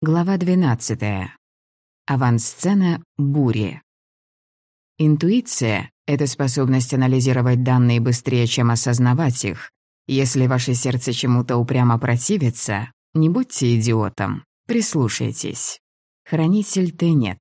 Глава 12. Авансцена бури. Интуиция — это способность анализировать данные быстрее, чем осознавать их. Если ваше сердце чему-то упрямо противится, не будьте идиотом, прислушайтесь. Хранитель ты нет.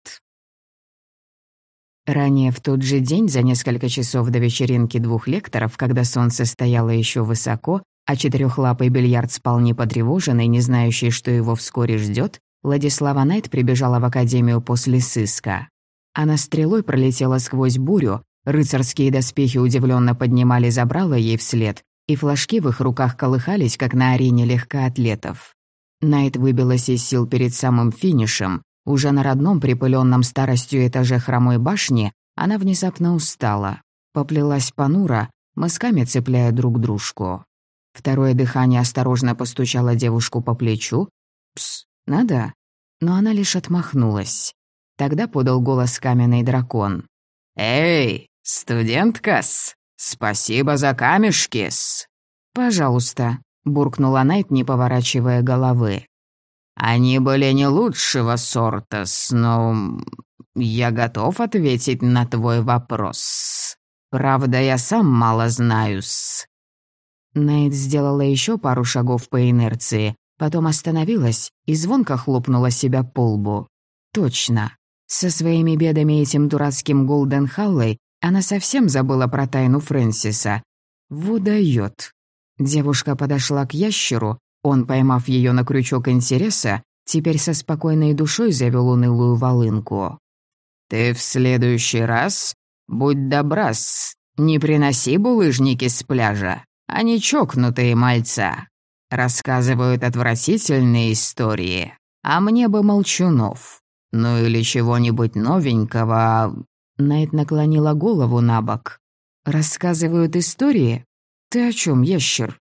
Ранее в тот же день, за несколько часов до вечеринки двух лекторов, когда солнце стояло еще высоко, а четырехлапый бильярд спал непотревоженный, не знающий, что его вскоре ждет, Владислава Найт прибежала в академию после сыска. Она стрелой пролетела сквозь бурю, рыцарские доспехи удивленно поднимали забрала ей вслед, и флажки в их руках колыхались, как на арене легкоатлетов. Найт выбилась из сил перед самым финишем. Уже на родном припыленном старостью этаже хромой башни она внезапно устала. Поплелась понуро, мысками цепляя друг дружку. Второе дыхание осторожно постучало девушку по плечу. «Пс, надо?» Но она лишь отмахнулась. Тогда подал голос каменный дракон. «Эй, студенткас, спасибо за камешкис!» «Пожалуйста», — буркнула Найт, не поворачивая головы. «Они были не лучшего сорта, но я готов ответить на твой вопрос. Правда, я сам мало знаю-с». Найт сделала еще пару шагов по инерции, Потом остановилась и звонко хлопнула себя по лбу. Точно. Со своими бедами этим дурацким Голден Халлой она совсем забыла про тайну Фрэнсиса. Выдаёт. Девушка подошла к ящеру, он, поймав ее на крючок интереса, теперь со спокойной душой завел унылую волынку. «Ты в следующий раз будь добрас, не приноси булыжники с пляжа, они чокнутые мальца». Рассказывают отвратительные истории, а мне бы молчунов. Ну или чего-нибудь новенького. Найт наклонила голову на бок. Рассказывают истории? Ты о чем, ящер?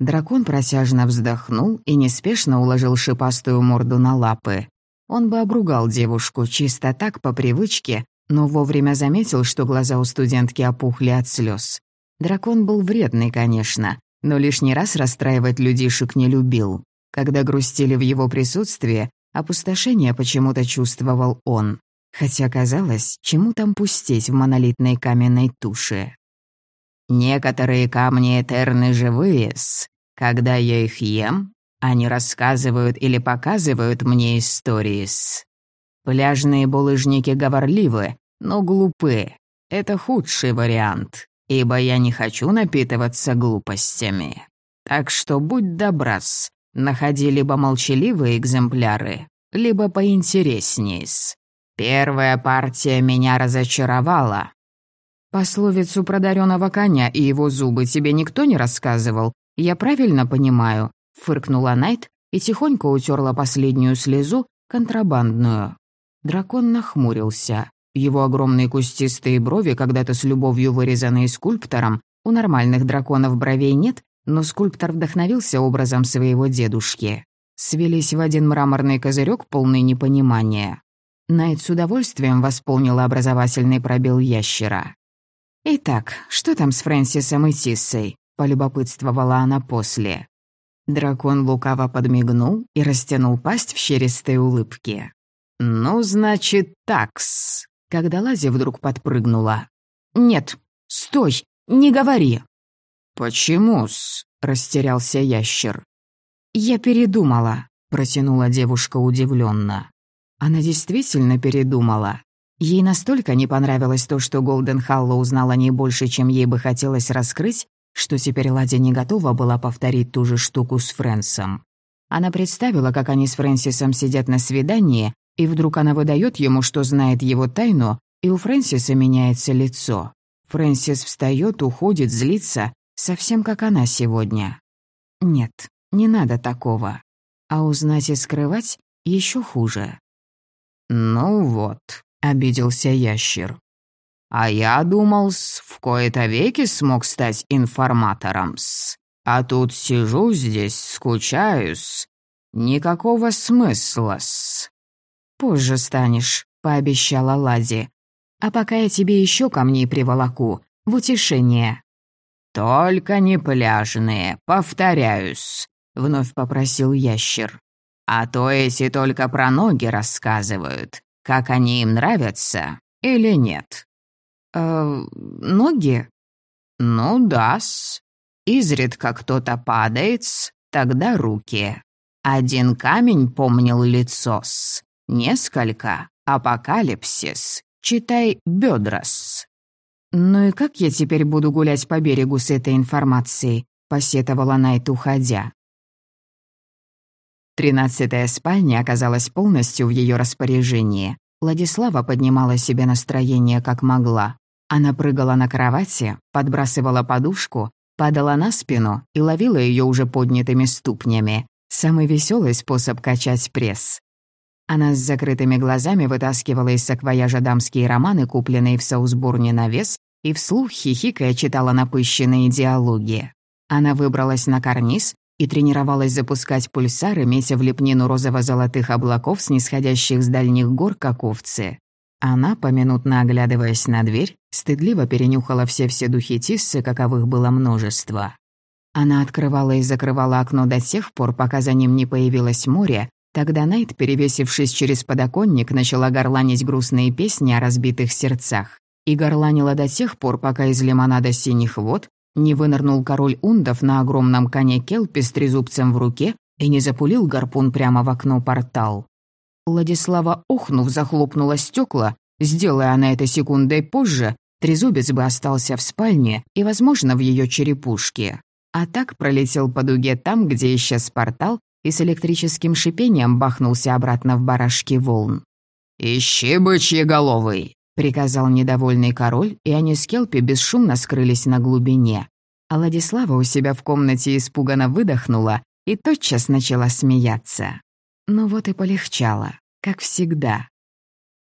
Дракон протяжно вздохнул и неспешно уложил шипастую морду на лапы. Он бы обругал девушку чисто так, по привычке, но вовремя заметил, что глаза у студентки опухли от слез. Дракон был вредный, конечно, но лишний раз расстраивать людишек не любил. Когда грустили в его присутствии, опустошение почему-то чувствовал он. Хотя казалось, чему там пустить в монолитной каменной туше. «Некоторые камни Этерны живые -с. Когда я их ем, они рассказывают или показывают мне истории -с. Пляжные булыжники говорливы, но глупы. Это худший вариант ибо я не хочу напитываться глупостями. Так что будь добрас, находи либо молчаливые экземпляры, либо поинтересней-с. Первая партия меня разочаровала. Пословицу про дарёного коня и его зубы тебе никто не рассказывал, я правильно понимаю? Фыркнула Найт и тихонько утерла последнюю слезу, контрабандную. Дракон нахмурился. Его огромные кустистые брови, когда-то с любовью вырезанные скульптором, у нормальных драконов бровей нет, но скульптор вдохновился образом своего дедушки. Свелись в один мраморный козырек, полный непонимания. Найт с удовольствием восполнила образовательный пробел ящера. «Итак, что там с Фрэнсисом и Тиссой?» — полюбопытствовала она после. Дракон лукаво подмигнул и растянул пасть в щеристой улыбке. «Ну, значит, такс когда Лази вдруг подпрыгнула. «Нет, стой, не говори!» «Почему-с?» — растерялся ящер. «Я передумала», — протянула девушка удивленно. Она действительно передумала. Ей настолько не понравилось то, что Голден Халло узнала не больше, чем ей бы хотелось раскрыть, что теперь Лади не готова была повторить ту же штуку с Фрэнсом. Она представила, как они с Фрэнсисом сидят на свидании, и вдруг она выдает ему, что знает его тайну, и у Фрэнсиса меняется лицо. Фрэнсис встает, уходит, злится, совсем как она сегодня. Нет, не надо такого. А узнать и скрывать еще хуже. «Ну вот», — обиделся ящер. «А я думал-с, в кои-то веки смог стать информатором-с. А тут сижу здесь, скучаюсь. Никакого смысла-с». «Позже станешь», — пообещала Лади. «А пока я тебе еще камней приволоку, в утешение». «Только не пляжные, повторяюсь», — вновь попросил ящер. А то эти только про ноги рассказывают, как они им нравятся или нет». «Э, ноги?» «Ну да-с. Изредка кто-то падает, тогда руки. Один камень помнил лицо-с, несколько — апокалипсис, читай бедрос. «Ну и как я теперь буду гулять по берегу с этой информацией?» — посетовала Найт, уходя. Тринадцатая спальня оказалась полностью в ее распоряжении. Владислава поднимала себе настроение как могла. Она прыгала на кровати, подбрасывала подушку, падала на спину и ловила ее уже поднятыми ступнями. Самый веселый способ качать пресс. Она с закрытыми глазами вытаскивала из саквояжа дамские романы, купленные в Саусбурне на вес, и вслух хихикая читала напыщенные диалоги. Она выбралась на карниз и тренировалась запускать пульсары, метя в лепнину розово-золотых облаков, снисходящих с дальних гор, как овцы. Она, поминутно оглядываясь на дверь, стыдливо перенюхала все-все духи Тиссы, каковых было множество. Она открывала и закрывала окно до тех пор, пока за ним не появилось море, тогда Найт, перевесившись через подоконник, начала горланить грустные песни о разбитых сердцах. И горланила до тех пор, пока из лимонада синих вод не вынырнул король ундов на огромном коне Келпи с трезубцем в руке и не запулил гарпун прямо в окно портал. Владислава, охнув, захлопнула стекла, сделая она это секундой позже, трезубец бы остался в спальне и, возможно, в ее черепушке. А так пролетел по дуге там, где исчез портал, и с электрическим шипением бахнулся обратно в барашки волн. «Ищи бычьеголовый!» — приказал недовольный король, и они с Келпи бесшумно скрылись на глубине. А Владислава у себя в комнате испуганно выдохнула и тотчас начала смеяться. Ну вот и полегчало, как всегда.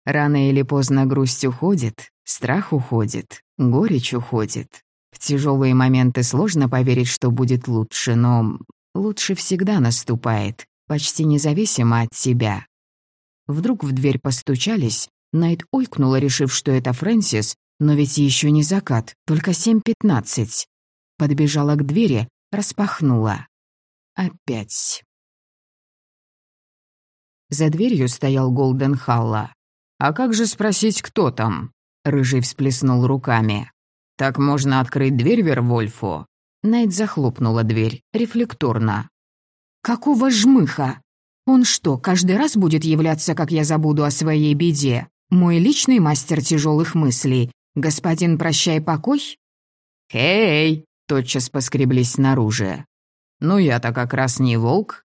Рано или поздно грусть уходит, страх уходит, горечь уходит. В тяжелые моменты сложно поверить, что будет лучше, но лучше всегда наступает, почти независимо от тебя. Вдруг в дверь постучались, Найт ойкнула, решив, что это Фрэнсис, но ведь еще не закат, только семь пятнадцать. Подбежала к двери, распахнула. Опять. За дверью стоял Голден Халла. «А как же спросить, кто там?» Рыжий всплеснул руками. «Так можно открыть дверь Вервольфу?» Найт захлопнула дверь, рефлекторно. «Какого жмыха? Он что, каждый раз будет являться, как я забуду о своей беде? Мой личный мастер тяжелых мыслей? Господин, прощай покой?» «Хей!» — тотчас поскреблись снаружи. «Ну я-то как раз не волк».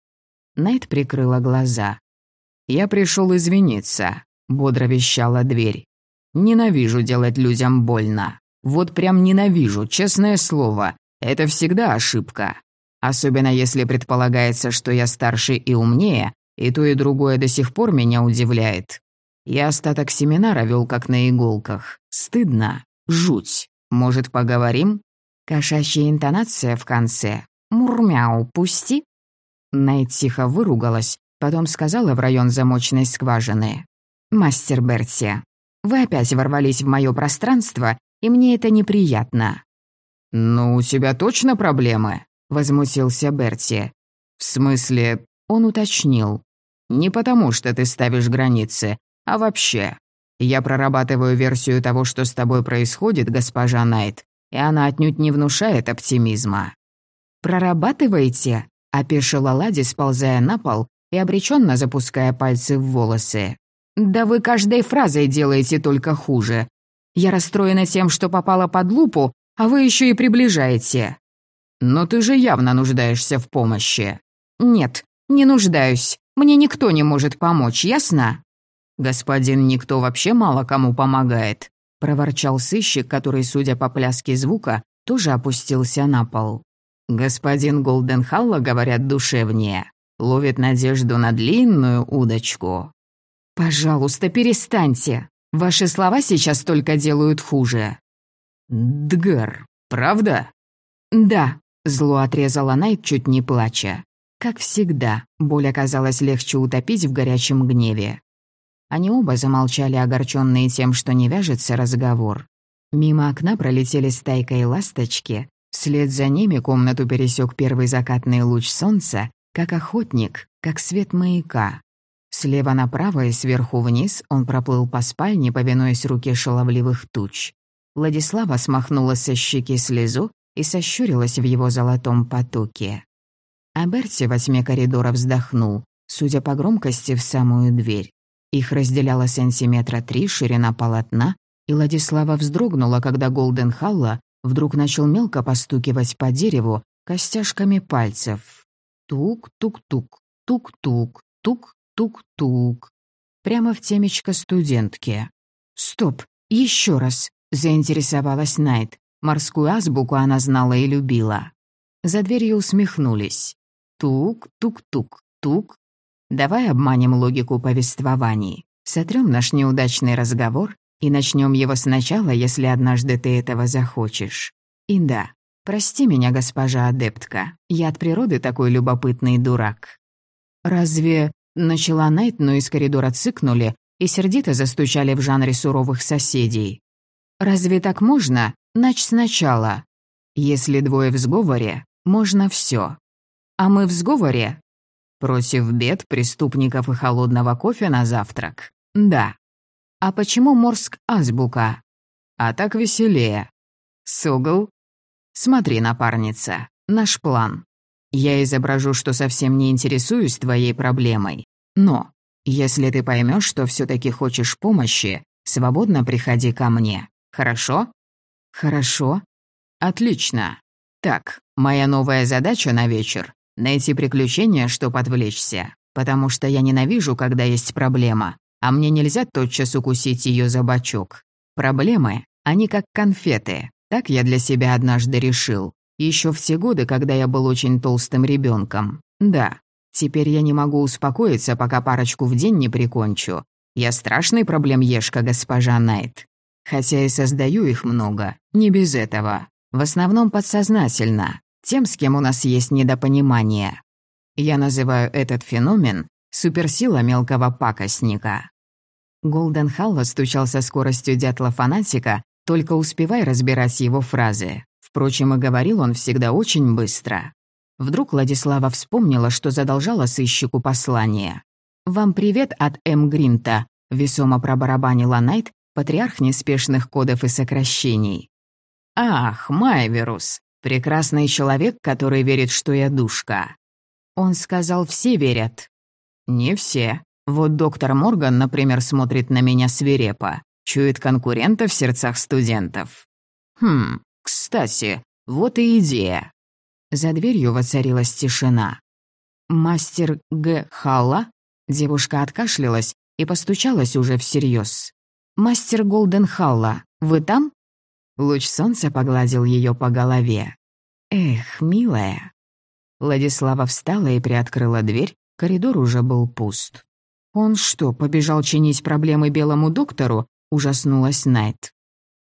Найт прикрыла глаза. «Я пришел извиниться», — бодро вещала дверь. «Ненавижу делать людям больно. Вот прям ненавижу, честное слово. Это всегда ошибка. Особенно если предполагается, что я старше и умнее, и то и другое до сих пор меня удивляет. Я остаток семинара вел как на иголках. Стыдно. Жуть. Может, поговорим? Кошачья интонация в конце. Мурмяу, пусти. Найт тихо выругалась, Потом сказала в район замочной скважины. «Мастер Берти, вы опять ворвались в мое пространство, и мне это неприятно». «Ну, у тебя точно проблемы?» — возмутился Берти. «В смысле...» — он уточнил. «Не потому, что ты ставишь границы, а вообще. Я прорабатываю версию того, что с тобой происходит, госпожа Найт, и она отнюдь не внушает оптимизма». «Прорабатываете?» — опешила Лади, сползая на пол и обреченно запуская пальцы в волосы. «Да вы каждой фразой делаете только хуже. Я расстроена тем, что попала под лупу, а вы еще и приближаете». «Но ты же явно нуждаешься в помощи». «Нет, не нуждаюсь. Мне никто не может помочь, ясно?» «Господин никто вообще мало кому помогает», — проворчал сыщик, который, судя по пляске звука, тоже опустился на пол. «Господин Голденхалла, говорят, душевнее ловит надежду на длинную удочку. «Пожалуйста, перестаньте. Ваши слова сейчас только делают хуже». «Дгар, правда?» «Да», — зло отрезала Найт, чуть не плача. Как всегда, боль оказалась легче утопить в горячем гневе. Они оба замолчали, огорченные тем, что не вяжется разговор. Мимо окна пролетели стайка и ласточки. Вслед за ними комнату пересек первый закатный луч солнца, как охотник, как свет маяка. Слева направо и сверху вниз он проплыл по спальне, повинуясь руке шаловливых туч. Владислава смахнула со щеки слезу и сощурилась в его золотом потоке. А Берти во тьме коридора вздохнул, судя по громкости, в самую дверь. Их разделяло сантиметра три ширина полотна, и Владислава вздрогнула, когда Голден Халла вдруг начал мелко постукивать по дереву костяшками пальцев. Тук-тук-тук, тук-тук, тук-тук-тук. Прямо в темечко студентки. «Стоп, еще раз!» Заинтересовалась Найт. Морскую азбуку она знала и любила. За дверью усмехнулись. Тук, тук-тук, тук. Давай обманем логику повествований. Сотрем наш неудачный разговор и начнем его сначала, если однажды ты этого захочешь. И да, прости меня, госпожа адептка, я от природы такой любопытный дурак. Разве... Начала Найт, но из коридора цыкнули и сердито застучали в жанре суровых соседей. Разве так можно? Нач сначала. Если двое в сговоре, можно все. А мы в сговоре? Против бед, преступников и холодного кофе на завтрак? Да. А почему Морск азбука? А так веселее. Сугл? Смотри, напарница, наш план. Я изображу, что совсем не интересуюсь твоей проблемой. Но, если ты поймешь, что все таки хочешь помощи, свободно приходи ко мне. Хорошо? Хорошо. Отлично. Так, моя новая задача на вечер — найти приключения, чтоб отвлечься. Потому что я ненавижу, когда есть проблема, а мне нельзя тотчас укусить ее за бочок. Проблемы, они как конфеты. Так я для себя однажды решил. Еще в те годы, когда я был очень толстым ребенком. Да, теперь я не могу успокоиться, пока парочку в день не прикончу. Я страшный проблемешка, госпожа Найт. Хотя и создаю их много, не без этого. В основном подсознательно, тем, с кем у нас есть недопонимание. Я называю этот феномен суперсила мелкого пакостника. Голден Халла стучал со скоростью дятла-фанатика, только успевай разбирать его фразы. Впрочем, и говорил он всегда очень быстро. Вдруг Владислава вспомнила, что задолжала сыщику послание. «Вам привет от М. Гринта», — весомо пробарабанила Найт, патриарх неспешных кодов и сокращений. «Ах, Майверус, прекрасный человек, который верит, что я душка». Он сказал, все верят. «Не все. Вот доктор Морган, например, смотрит на меня свирепо, чует конкурента в сердцах студентов. Хм, кстати, вот и идея». За дверью воцарилась тишина. «Мастер Г. Халла?» Девушка откашлялась и постучалась уже всерьез. «Мастер Голденхалла, вы там?» Луч солнца погладил ее по голове. «Эх, милая». Владислава встала и приоткрыла дверь, коридор уже был пуст. «Он что, побежал чинить проблемы белому доктору?» — ужаснулась Найт.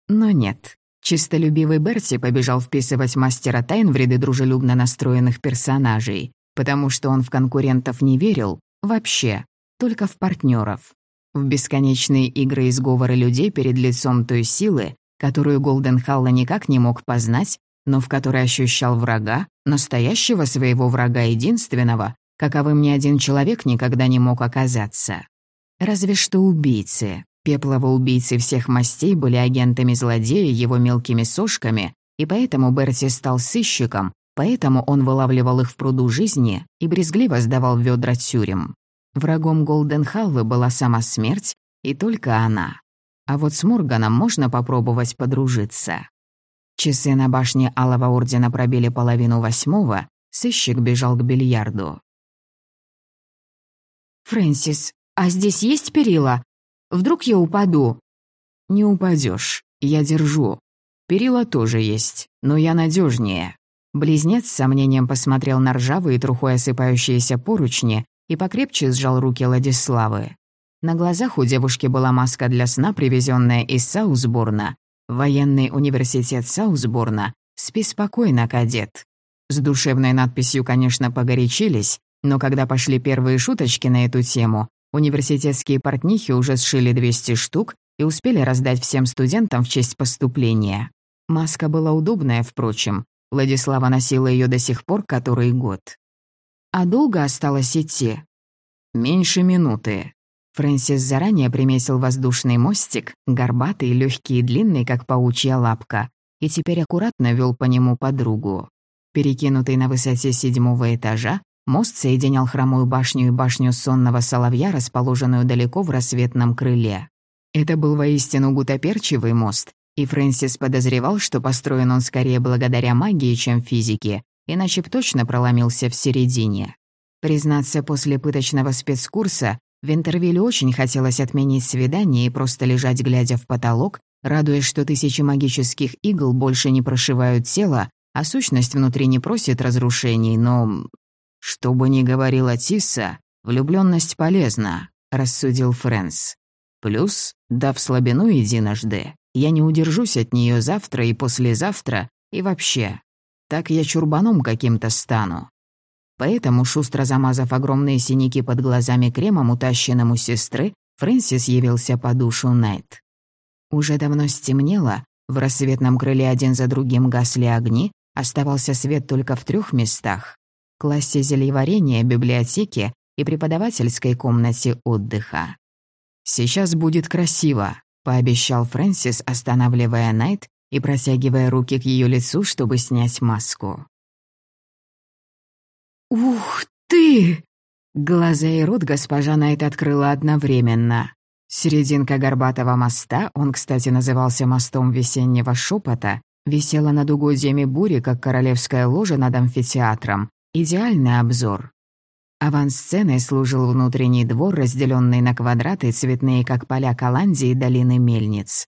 Но нет. Чистолюбивый Берти побежал вписывать мастера тайн в ряды дружелюбно настроенных персонажей, потому что он в конкурентов не верил, вообще, только в партнеров в бесконечные игры и сговоры людей перед лицом той силы, которую Голден Халла никак не мог познать, но в которой ощущал врага, настоящего своего врага единственного, каковым ни один человек никогда не мог оказаться. Разве что убийцы. Пеплово-убийцы всех мастей были агентами злодея, его мелкими сошками, и поэтому Берти стал сыщиком, поэтому он вылавливал их в пруду жизни и брезгливо сдавал ведра тюрем. Врагом Голденхалвы была сама смерть, и только она. А вот с Морганом можно попробовать подружиться. Часы на башне Алого Ордена пробили половину восьмого, сыщик бежал к бильярду. «Фрэнсис, а здесь есть перила? Вдруг я упаду?» «Не упадешь, я держу. Перила тоже есть, но я надежнее. Близнец с сомнением посмотрел на ржавые трухой осыпающиеся поручни и покрепче сжал руки Ладиславы. На глазах у девушки была маска для сна, привезенная из Саусборна. Военный университет Саусборна. Спи спокойно, кадет. С душевной надписью, конечно, погорячились, но когда пошли первые шуточки на эту тему, университетские портнихи уже сшили 200 штук и успели раздать всем студентам в честь поступления. Маска была удобная, впрочем. Владислава носила ее до сих пор который год. «А долго осталось идти?» Меньше минуты». Фрэнсис заранее примесил воздушный мостик, горбатый, легкий и длинный, как паучья лапка, и теперь аккуратно вел по нему подругу. Перекинутый на высоте седьмого этажа, мост соединял хромую башню и башню сонного соловья, расположенную далеко в рассветном крыле. Это был воистину гутоперчивый мост, и Фрэнсис подозревал, что построен он скорее благодаря магии, чем физике, иначе б точно проломился в середине. Признаться, после пыточного спецкурса Винтервиллю очень хотелось отменить свидание и просто лежать, глядя в потолок, радуясь, что тысячи магических игл больше не прошивают тело, а сущность внутри не просит разрушений, но... «Что бы ни говорила Тисса, влюблённость полезна», — рассудил Фрэнс. «Плюс, дав слабину единожды, я не удержусь от неё завтра и послезавтра, и вообще. Так я чурбаном каким-то стану. Поэтому, шустро замазав огромные синяки под глазами кремом, утащенным у сестры, Фрэнсис явился по душу Найт. Уже давно стемнело, в рассветном крыле один за другим гасли огни, оставался свет только в трех местах — классе зельеварения, библиотеке и преподавательской комнате отдыха. «Сейчас будет красиво», — пообещал Фрэнсис, останавливая Найт и протягивая руки к ее лицу, чтобы снять маску. «Ух ты!» Глаза и рот госпожа Найт открыла одновременно. Серединка горбатого моста, он, кстати, назывался мостом весеннего шепота, висела над угодьями бури, как королевская ложа над амфитеатром. Идеальный обзор. Авансценой служил внутренний двор, разделенный на квадраты, цветные, как поля Каландии, долины мельниц.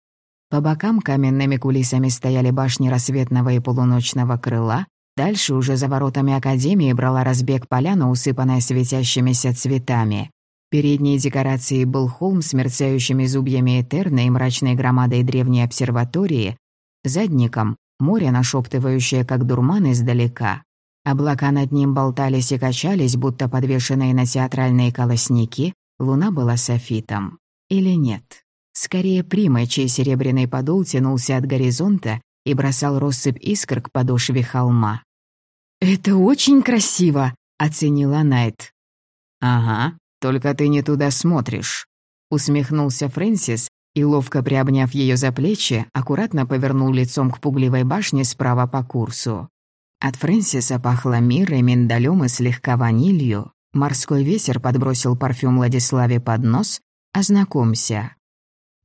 По бокам каменными кулисами стояли башни рассветного и полуночного крыла, Дальше уже за воротами Академии брала разбег поляна, усыпанная светящимися цветами. Передней декорацией был холм с мерцающими зубьями Этерна и мрачной громадой древней обсерватории, задником — море, нашептывающее, как дурман издалека. Облака над ним болтались и качались, будто подвешенные на театральные колосники, луна была софитом. Или нет? Скорее примой, чей серебряный подол тянулся от горизонта и бросал россыпь искр к подошве холма. «Это очень красиво», — оценила Найт. «Ага, только ты не туда смотришь», — усмехнулся Фрэнсис и, ловко приобняв ее за плечи, аккуратно повернул лицом к пугливой башне справа по курсу. От Фрэнсиса пахло мирой, миндалем и слегка ванилью. Морской ветер подбросил парфюм Владиславе под нос. «Ознакомься».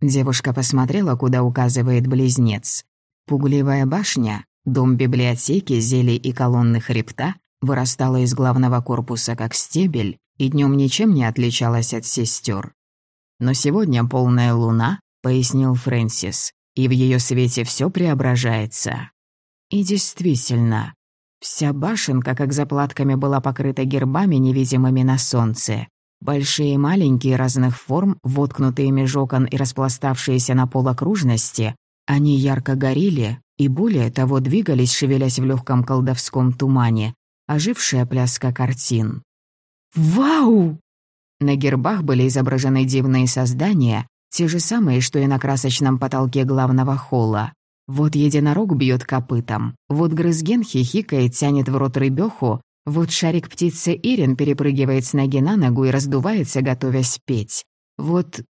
Девушка посмотрела, куда указывает близнец. Пугливая башня, дом библиотеки, зелий и колонны хребта вырастала из главного корпуса как стебель и днем ничем не отличалась от сестер. Но сегодня полная луна, пояснил Фрэнсис, и в ее свете все преображается. И действительно, вся башенка, как заплатками, была покрыта гербами, невидимыми на солнце. Большие и маленькие разных форм, воткнутые меж окон и распластавшиеся на пол окружности, они ярко горели и более того двигались, шевелясь в легком колдовском тумане, ожившая пляска картин. «Вау!» На гербах были изображены дивные создания, те же самые, что и на красочном потолке главного холла. Вот единорог бьет копытом, вот грызген хихикает, тянет в рот рыбеху, вот шарик птицы Ирин перепрыгивает с ноги на ногу и раздувается, готовясь петь. Вот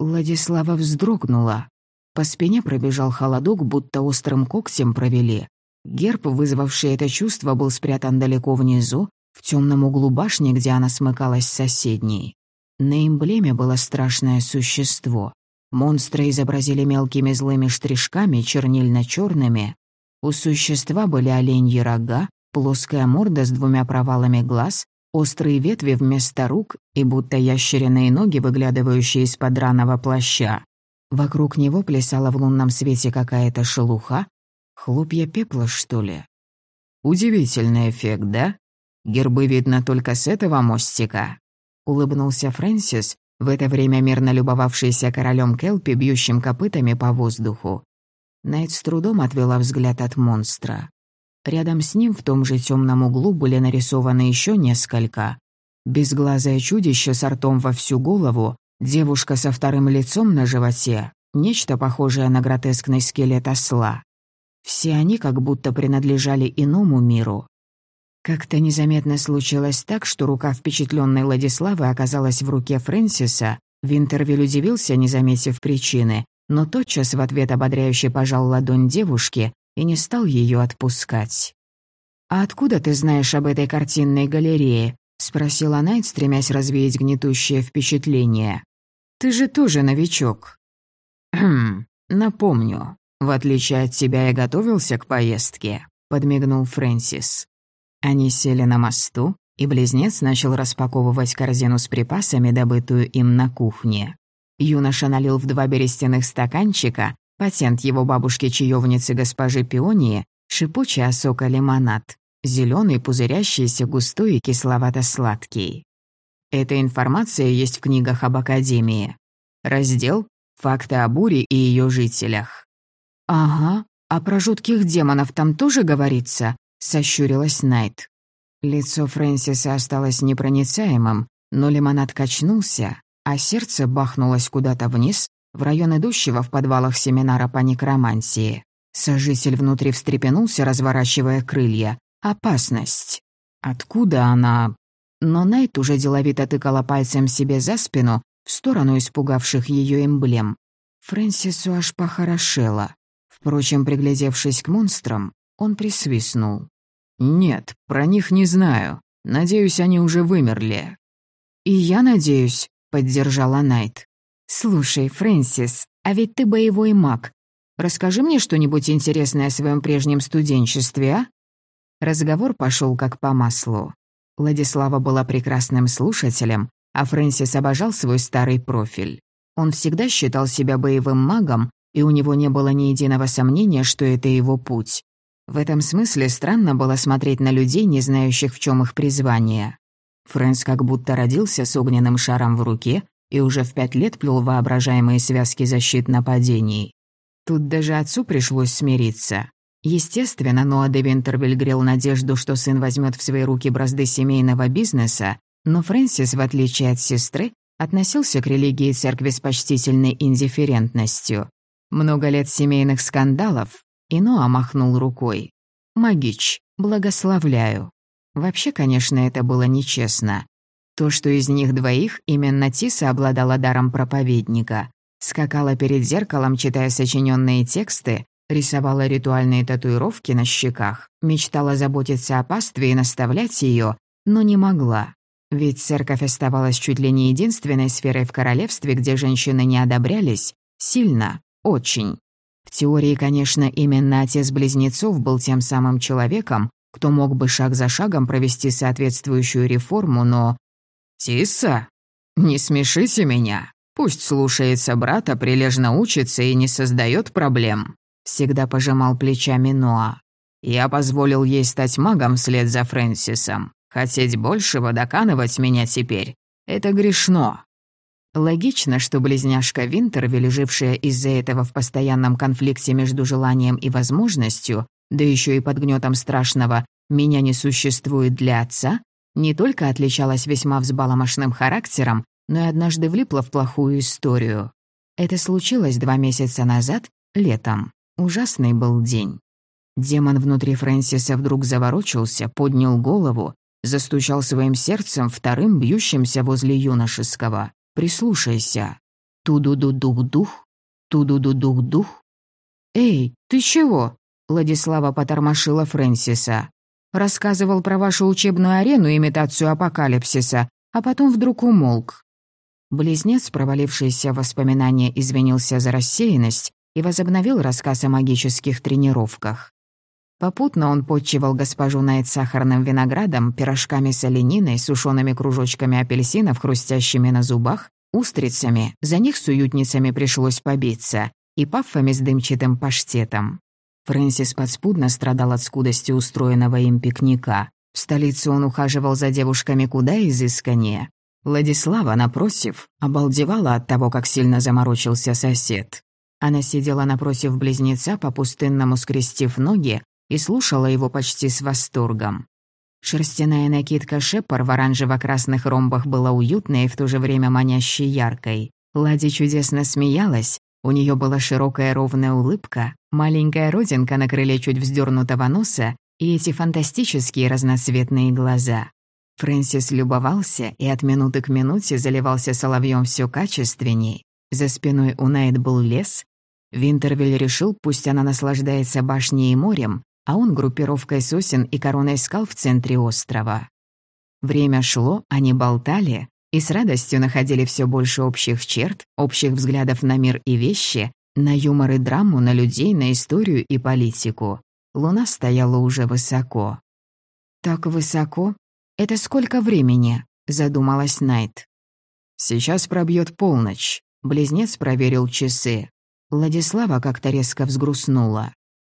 Владислава вздрогнула. По спине пробежал холодок, будто острым когтем провели. Герб, вызвавший это чувство, был спрятан далеко внизу, в темном углу башни, где она смыкалась с соседней. На эмблеме было страшное существо. Монстры изобразили мелкими злыми штришками, чернильно-черными. У существа были оленьи рога, плоская морда с двумя провалами глаз, острые ветви вместо рук и будто ящериные ноги, выглядывающие из-под раного плаща. Вокруг него плясала в лунном свете какая-то шелуха. Хлопья пепла, что ли? Удивительный эффект, да? Гербы видно только с этого мостика. Улыбнулся Фрэнсис, в это время мирно любовавшийся королем Келпи, бьющим копытами по воздуху. Найт с трудом отвела взгляд от монстра. Рядом с ним в том же темном углу были нарисованы еще несколько. Безглазое чудище с ртом во всю голову, Девушка со вторым лицом на животе, нечто похожее на гротескный скелет осла. Все они как будто принадлежали иному миру. Как-то незаметно случилось так, что рука впечатленной Владиславы оказалась в руке Фрэнсиса. Винтервиль удивился, не заметив причины, но тотчас в ответ ободряюще пожал ладонь девушки и не стал ее отпускать. «А откуда ты знаешь об этой картинной галерее?» — спросила Найт, стремясь развеять гнетущее впечатление. «Ты же тоже новичок». «Хм, напомню, в отличие от тебя я готовился к поездке», — подмигнул Фрэнсис. Они сели на мосту, и близнец начал распаковывать корзину с припасами, добытую им на кухне. Юноша налил в два берестяных стаканчика, патент его бабушки-чаевницы госпожи Пионии, шипучий осока лимонад, зеленый, пузырящийся, густой и кисловато-сладкий. Эта информация есть в книгах об Академии. Раздел «Факты о буре и ее жителях». «Ага, а про жутких демонов там тоже говорится?» сощурилась Найт. Лицо Фрэнсиса осталось непроницаемым, но лимонад качнулся, а сердце бахнулось куда-то вниз, в район идущего в подвалах семинара по некромантии. Сожитель внутри встрепенулся, разворачивая крылья. «Опасность! Откуда она?» Но Найт уже деловито тыкала пальцем себе за спину, в сторону испугавших ее эмблем. Фрэнсису аж похорошело. Впрочем, приглядевшись к монстрам, он присвистнул. «Нет, про них не знаю. Надеюсь, они уже вымерли». «И я надеюсь», — поддержала Найт. «Слушай, Фрэнсис, а ведь ты боевой маг. Расскажи мне что-нибудь интересное о своем прежнем студенчестве, а?» Разговор пошел как по маслу. Владислава была прекрасным слушателем, а Фрэнсис обожал свой старый профиль. Он всегда считал себя боевым магом, и у него не было ни единого сомнения, что это его путь. В этом смысле странно было смотреть на людей, не знающих, в чем их призвание. Фрэнс как будто родился с огненным шаром в руке и уже в пять лет плел воображаемые связки защит нападений. Тут даже отцу пришлось смириться. Естественно, Ноа де Винтервиль грел надежду, что сын возьмет в свои руки бразды семейного бизнеса, но Фрэнсис, в отличие от сестры, относился к религии церкви с почтительной индифферентностью. Много лет семейных скандалов, и Ноа махнул рукой. «Магич, благословляю». Вообще, конечно, это было нечестно. То, что из них двоих именно Тиса обладала даром проповедника, скакала перед зеркалом, читая сочиненные тексты, рисовала ритуальные татуировки на щеках, мечтала заботиться о пастве и наставлять ее, но не могла. Ведь церковь оставалась чуть ли не единственной сферой в королевстве, где женщины не одобрялись, сильно, очень. В теории, конечно, именно отец близнецов был тем самым человеком, кто мог бы шаг за шагом провести соответствующую реформу, но... «Тиса, не смешите меня. Пусть слушается брата, прилежно учится и не создает проблем», — всегда пожимал плечами Ноа. «Я позволил ей стать магом вслед за Фрэнсисом. Хотеть большего, доканывать меня теперь — это грешно. Логично, что близняшка Винтервиль, жившая из-за этого в постоянном конфликте между желанием и возможностью, да еще и под гнетом страшного «меня не существует для отца», не только отличалась весьма взбаломошным характером, но и однажды влипла в плохую историю. Это случилось два месяца назад, летом. Ужасный был день. Демон внутри Фрэнсиса вдруг заворочился, поднял голову, застучал своим сердцем, вторым бьющимся возле юношеского. Прислушайся. Ту-ду-ду-дух-дух, ту-ду-ду-дух-дух. «Эй, ты чего?» — Владислава потормошила Фрэнсиса. «Рассказывал про вашу учебную арену имитацию апокалипсиса, а потом вдруг умолк». Близнец, провалившийся в воспоминания, извинился за рассеянность и возобновил рассказ о магических тренировках. Попутно он подчивал госпожу Найт сахарным виноградом, пирожками с олениной, сушеными кружочками апельсинов, хрустящими на зубах, устрицами, за них с уютницами пришлось побиться, и паффами с дымчатым паштетом. Фрэнсис подспудно страдал от скудости устроенного им пикника. В столице он ухаживал за девушками куда изысканнее. Владислава, напротив, обалдевала от того, как сильно заморочился сосед. Она сидела напротив близнеца, по-пустынному скрестив ноги, и слушала его почти с восторгом. Шерстяная накидка Шепар в оранжево-красных ромбах была уютной и в то же время манящей яркой. Лади чудесно смеялась, у нее была широкая ровная улыбка, маленькая родинка на крыле чуть вздернутого носа И эти фантастические разноцветные глаза. Фрэнсис любовался и от минуты к минуте заливался соловьем все качественней. За спиной у Найт был лес. Винтервиль решил, пусть она наслаждается башней и морем, а он группировкой сосен и короной скал в центре острова. Время шло, они болтали и с радостью находили все больше общих черт, общих взглядов на мир и вещи, на юмор и драму, на людей, на историю и политику. Луна стояла уже высоко. «Так высоко? Это сколько времени?» — задумалась Найт. «Сейчас пробьет полночь». Близнец проверил часы. Владислава как-то резко взгрустнула.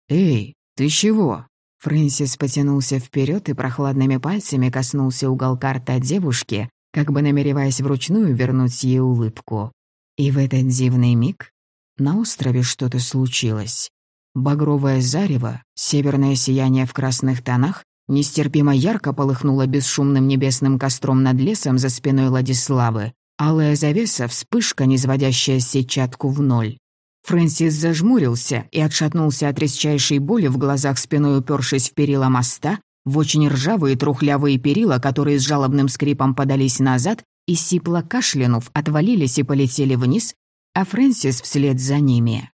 «Эй, ты чего?» Фрэнсис потянулся вперед и прохладными пальцами коснулся уголка рта девушки, как бы намереваясь вручную вернуть ей улыбку. И в этот дивный миг на острове что-то случилось. Багровое зарево, северное сияние в красных тонах, нестерпимо ярко полыхнуло бесшумным небесным костром над лесом за спиной Владиславы, Алая завеса, вспышка, низводящая сетчатку в ноль. Фрэнсис зажмурился и отшатнулся от резчайшей боли в глазах спиной упершись в перила моста, в очень ржавые трухлявые перила, которые с жалобным скрипом подались назад и, сипло кашлянув, отвалились и полетели вниз, а Фрэнсис вслед за ними.